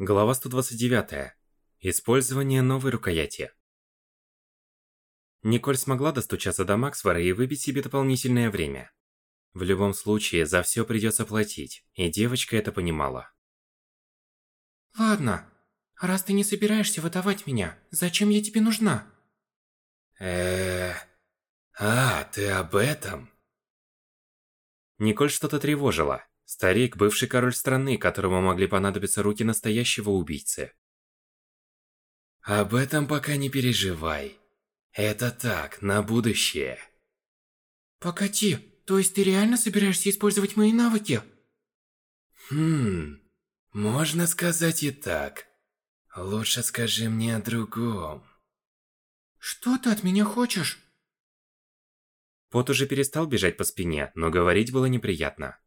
Глава 129. Использование новой рукояти. Николь смогла достучаться до Максвара и выбить себе дополнительное время. В любом случае, за все придется платить, и девочка это понимала. Ладно, раз ты не собираешься выдавать меня, зачем я тебе нужна? э А, ты об этом? Николь что-то тревожило. Старик – бывший король страны, которому могли понадобиться руки настоящего убийцы. Об этом пока не переживай. Это так, на будущее. Погоди, то есть ты реально собираешься использовать мои навыки? Хм, можно сказать и так. Лучше скажи мне о другом. Что ты от меня хочешь? Пот уже перестал бежать по спине, но говорить было неприятно.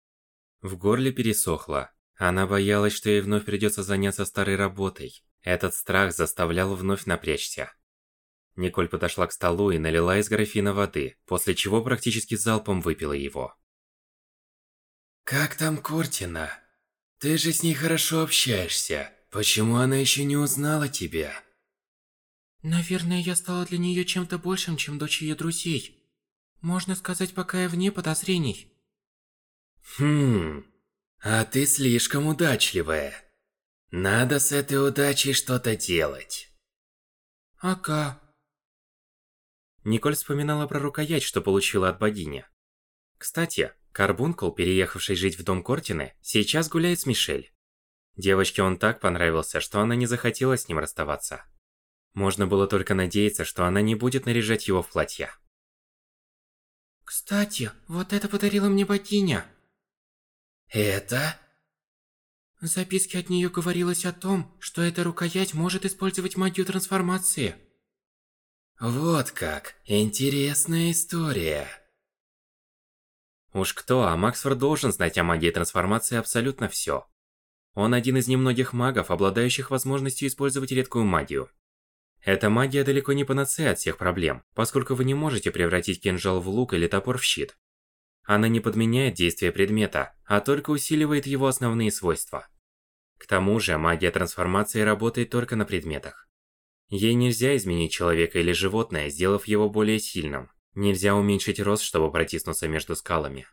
В горле пересохло. Она боялась, что ей вновь придется заняться старой работой. Этот страх заставлял вновь напрячься. Николь подошла к столу и налила из графина воды, после чего практически залпом выпила его. «Как там Кортина? Ты же с ней хорошо общаешься. Почему она еще не узнала тебя?» Наверное, я стала для нее чем-то большим, чем дочь ее друзей. Можно сказать, пока я вне подозрений. Хм, а ты слишком удачливая. Надо с этой удачей что-то делать. Ага. Николь вспоминала про рукоять, что получила от богини. Кстати, Карбункул, переехавший жить в дом Кортины, сейчас гуляет с Мишель. Девочке он так понравился, что она не захотела с ним расставаться. Можно было только надеяться, что она не будет наряжать его в платье. Кстати, вот это подарила мне богиня. Это? В записке от нее говорилось о том, что эта рукоять может использовать магию трансформации. Вот как. Интересная история. Уж кто, а Максфорд должен знать о магии трансформации абсолютно все. Он один из немногих магов, обладающих возможностью использовать редкую магию. Эта магия далеко не панацея от всех проблем, поскольку вы не можете превратить кинжал в лук или топор в щит. Она не подменяет действие предмета, а только усиливает его основные свойства. К тому же, магия трансформации работает только на предметах. Ей нельзя изменить человека или животное, сделав его более сильным. Нельзя уменьшить рост, чтобы протиснуться между скалами.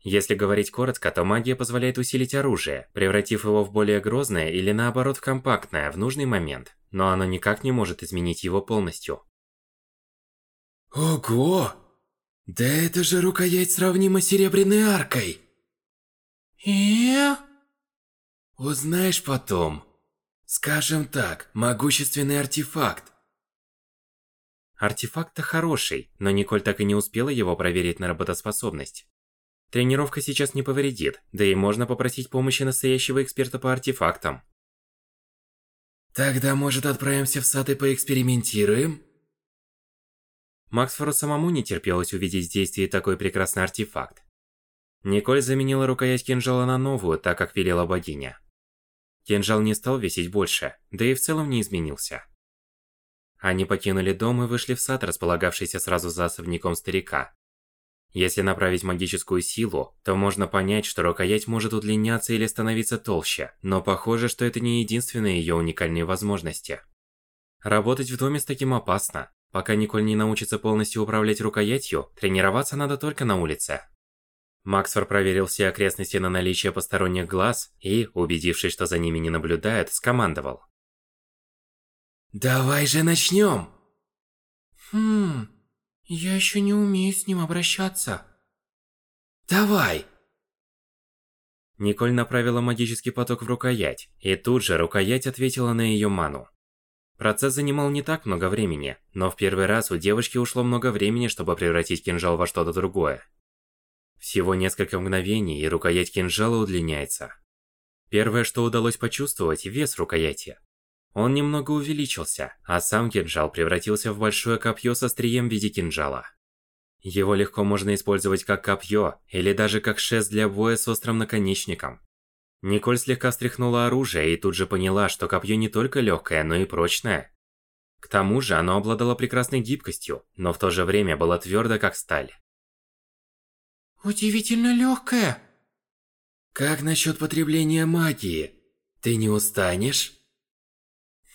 Если говорить коротко, то магия позволяет усилить оружие, превратив его в более грозное или наоборот в компактное в нужный момент, но оно никак не может изменить его полностью. Ого! Да это же рукоять сравнима с серебряной аркой! И? Узнаешь потом. Скажем так, могущественный артефакт. Артефакт-то хороший, но Николь так и не успела его проверить на работоспособность. Тренировка сейчас не повредит, да и можно попросить помощи настоящего эксперта по артефактам. Тогда, может, отправимся в сад и поэкспериментируем? Максфору самому не терпелось увидеть в действии такой прекрасный артефакт. Николь заменила рукоять кинжала на новую, так как велела богиня. Кинжал не стал весить больше, да и в целом не изменился. Они покинули дом и вышли в сад, располагавшийся сразу за особняком старика. Если направить магическую силу, то можно понять, что рукоять может удлиняться или становиться толще, но похоже, что это не единственные ее уникальные возможности. Работать в доме с таким опасно. Пока Николь не научится полностью управлять рукоятью, тренироваться надо только на улице. Максфор проверил все окрестности на наличие посторонних глаз и, убедившись, что за ними не наблюдают, скомандовал. «Давай же начнем!» Хм, я еще не умею с ним обращаться. Давай! Николь направила магический поток в рукоять, и тут же рукоять ответила на ее ману. Процесс занимал не так много времени, но в первый раз у девушки ушло много времени, чтобы превратить кинжал во что-то другое. Всего несколько мгновений, и рукоять кинжала удлиняется. Первое, что удалось почувствовать – вес рукояти. Он немного увеличился, а сам кинжал превратился в большое копье с острием в виде кинжала. Его легко можно использовать как копье, или даже как шест для боя с острым наконечником. Николь слегка встряхнула оружие и тут же поняла, что копье не только легкое, но и прочное. К тому же оно обладало прекрасной гибкостью, но в то же время было твердо как сталь. Удивительно легкое. Как насчет потребления магии? Ты не устанешь?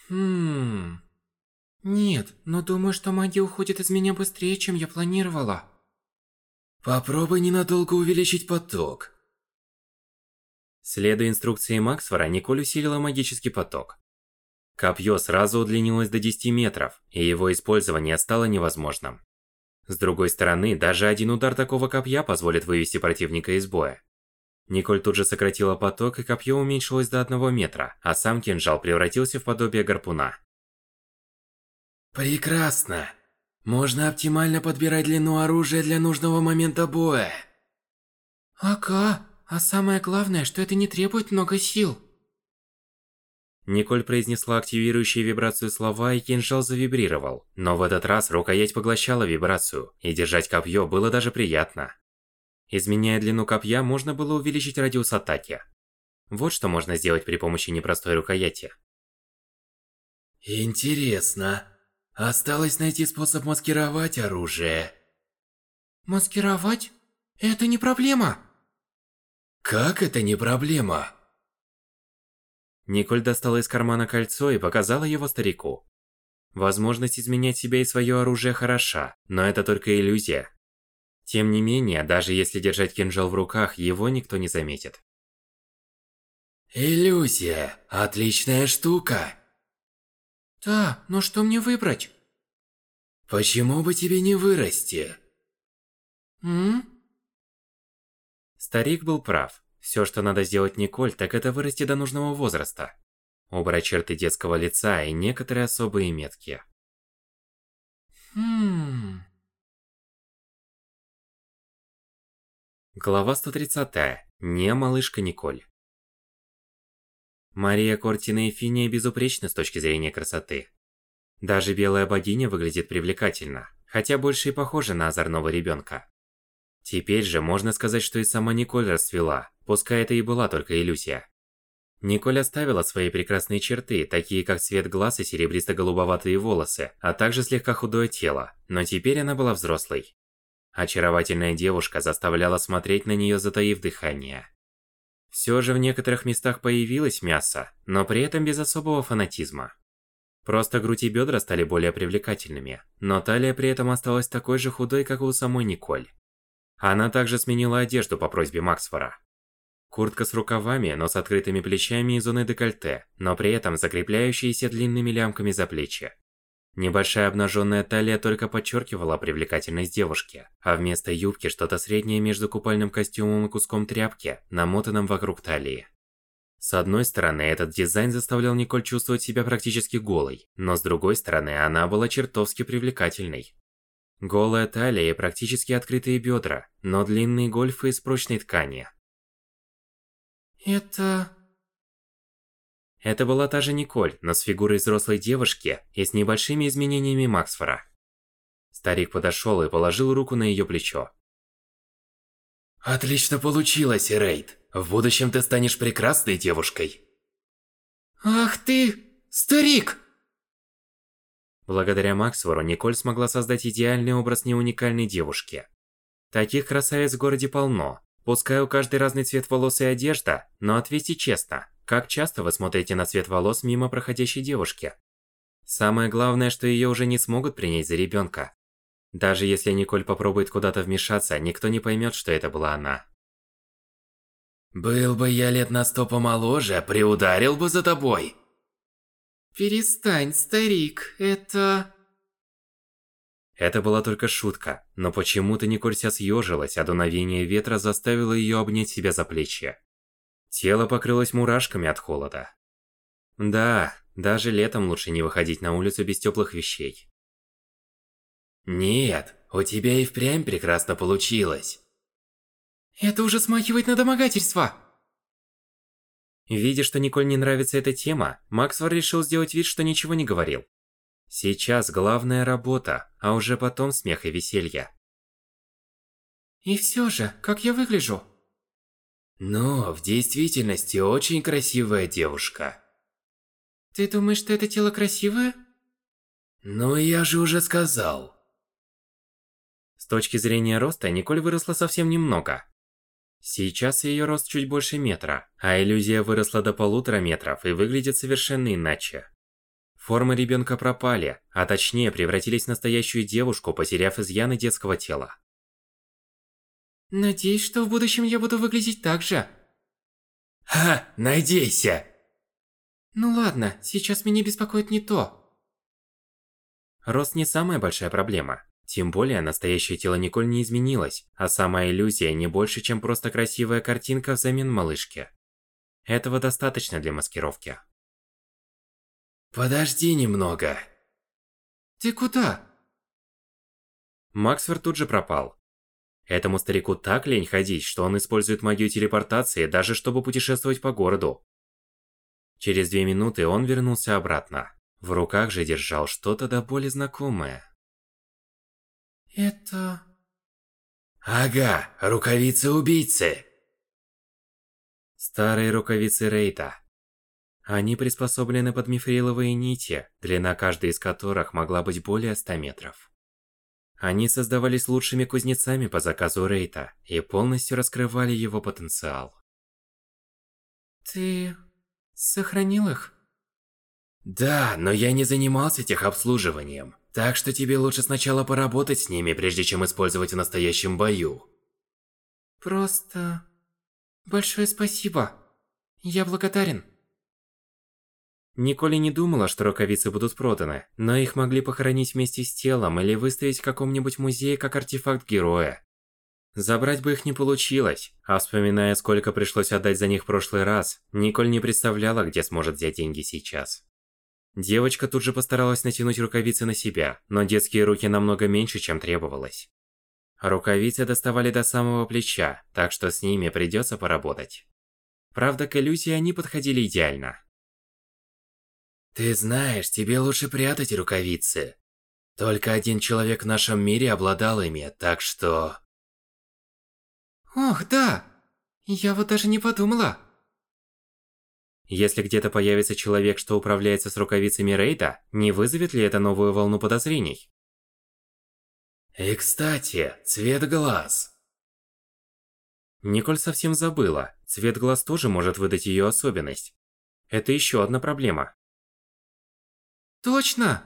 Хм... Нет, но думаю, что магия уходит из меня быстрее, чем я планировала. Попробуй ненадолго увеличить поток. Следуя инструкции Максфора, Николь усилила магический поток. Копье сразу удлинилось до 10 метров, и его использование стало невозможным. С другой стороны, даже один удар такого копья позволит вывести противника из боя. Николь тут же сократила поток, и копье уменьшилось до одного метра, а сам кинжал превратился в подобие гарпуна. Прекрасно. Можно оптимально подбирать длину оружия для нужного момента боя. Ага, а самое главное, что это не требует много сил. Николь произнесла активирующие вибрацию слова, и кинжал завибрировал. Но в этот раз рукоять поглощала вибрацию, и держать копье было даже приятно. Изменяя длину копья, можно было увеличить радиус атаки. Вот что можно сделать при помощи непростой рукояти. Интересно. Осталось найти способ маскировать оружие. Маскировать? Это не проблема. Как это не проблема? Николь достала из кармана кольцо и показала его старику. Возможность изменять себя и свое оружие хороша, но это только иллюзия. Тем не менее, даже если держать кинжал в руках, его никто не заметит. Иллюзия. Отличная штука. Да, но что мне выбрать? Почему бы тебе не вырасти? М? Старик был прав. Все, что надо сделать Николь, так это вырасти до нужного возраста. Убрать черты детского лица и некоторые особые метки. Хм... Глава 130. Не малышка Николь. Мария Кортина и Финия безупречны с точки зрения красоты. Даже белая богиня выглядит привлекательно, хотя больше и похожа на озорного ребенка. Теперь же можно сказать, что и сама Николь расцвела, пускай это и была только иллюзия. Николь оставила свои прекрасные черты, такие как цвет глаз и серебристо-голубоватые волосы, а также слегка худое тело, но теперь она была взрослой. Очаровательная девушка заставляла смотреть на нее, затаив дыхание. Все же в некоторых местах появилось мясо, но при этом без особого фанатизма. Просто грудь и бедра стали более привлекательными, но талия при этом осталась такой же худой, как у самой Николь. Она также сменила одежду по просьбе Максфора. Куртка с рукавами, но с открытыми плечами и зоной декольте, но при этом закрепляющиеся длинными лямками за плечи. Небольшая обнаженная талия только подчеркивала привлекательность девушки, а вместо юбки что-то среднее между купальным костюмом и куском тряпки, намотанным вокруг талии. С одной стороны, этот дизайн заставлял Николь чувствовать себя практически голой, но с другой стороны, она была чертовски привлекательной. Голая талия и практически открытые бедра, но длинные гольфы из прочной ткани. Это... Это была та же Николь, но с фигурой взрослой девушки и с небольшими изменениями Максфора. Старик подошел и положил руку на ее плечо. Отлично получилось, Рейд. В будущем ты станешь прекрасной девушкой. Ах ты, старик! Благодаря Максвору Николь смогла создать идеальный образ неуникальной девушки. Таких красавиц в городе полно. Пускай у каждой разный цвет волос и одежда, но ответьте честно, как часто вы смотрите на цвет волос мимо проходящей девушки? Самое главное, что ее уже не смогут принять за ребенка. Даже если Николь попробует куда-то вмешаться, никто не поймет, что это была она. Был бы я лет на сто помоложе, приударил бы за тобой. Перестань, старик, это... Это была только шутка, но почему-то Николь вся съежилась, а дуновение ветра заставило ее обнять себя за плечи. Тело покрылось мурашками от холода. Да, даже летом лучше не выходить на улицу без теплых вещей. Нет, у тебя и впрямь прекрасно получилось. Это уже смахивает на домогательство. Видя, что Николь не нравится эта тема, Максвар решил сделать вид, что ничего не говорил. Сейчас главная работа, а уже потом смех и веселье. И все же, как я выгляжу? Но в действительности очень красивая девушка. Ты думаешь, что это тело красивое? Ну, я же уже сказал. С точки зрения роста, Николь выросла совсем немного. Сейчас ее рост чуть больше метра, а иллюзия выросла до полутора метров и выглядит совершенно иначе. Формы ребенка пропали, а точнее превратились в настоящую девушку, потеряв изъяны детского тела. Надеюсь, что в будущем я буду выглядеть так же. Ха, надейся! Ну ладно, сейчас меня беспокоит не то. Рост не самая большая проблема. Тем более, настоящее тело Николь не изменилось, а сама иллюзия не больше, чем просто красивая картинка взамен малышки. Этого достаточно для маскировки. Подожди немного. Ты куда? Максфорд тут же пропал. Этому старику так лень ходить, что он использует магию телепортации, даже чтобы путешествовать по городу. Через две минуты он вернулся обратно. В руках же держал что-то до боли знакомое. Это... Ага, рукавицы убийцы. Старые рукавицы Рейта. Они приспособлены под мифриловые нити, длина каждой из которых могла быть более 100 метров. Они создавались лучшими кузнецами по заказу Рейта и полностью раскрывали его потенциал. Ты... сохранил их? Да, но я не занимался техобслуживанием. Так что тебе лучше сначала поработать с ними, прежде чем использовать в настоящем бою. Просто... Большое спасибо. Я благодарен. Николи не думала, что рукавицы будут проданы, но их могли похоронить вместе с телом или выставить в каком-нибудь музее как артефакт героя. Забрать бы их не получилось, а вспоминая, сколько пришлось отдать за них в прошлый раз, Николь не представляла, где сможет взять деньги сейчас. Девочка тут же постаралась натянуть рукавицы на себя, но детские руки намного меньше, чем требовалось. Рукавицы доставали до самого плеча, так что с ними придется поработать. Правда, к иллюзии они подходили идеально. Ты знаешь, тебе лучше прятать рукавицы. Только один человек в нашем мире обладал ими, так что... Ох, да! Я вот даже не подумала. Если где-то появится человек, что управляется с рукавицами Рейда, не вызовет ли это новую волну подозрений? И кстати, цвет глаз. Николь совсем забыла, цвет глаз тоже может выдать ее особенность. Это еще одна проблема. Точно!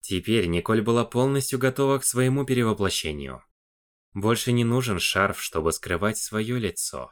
Теперь Николь была полностью готова к своему перевоплощению. Больше не нужен шарф, чтобы скрывать свое лицо.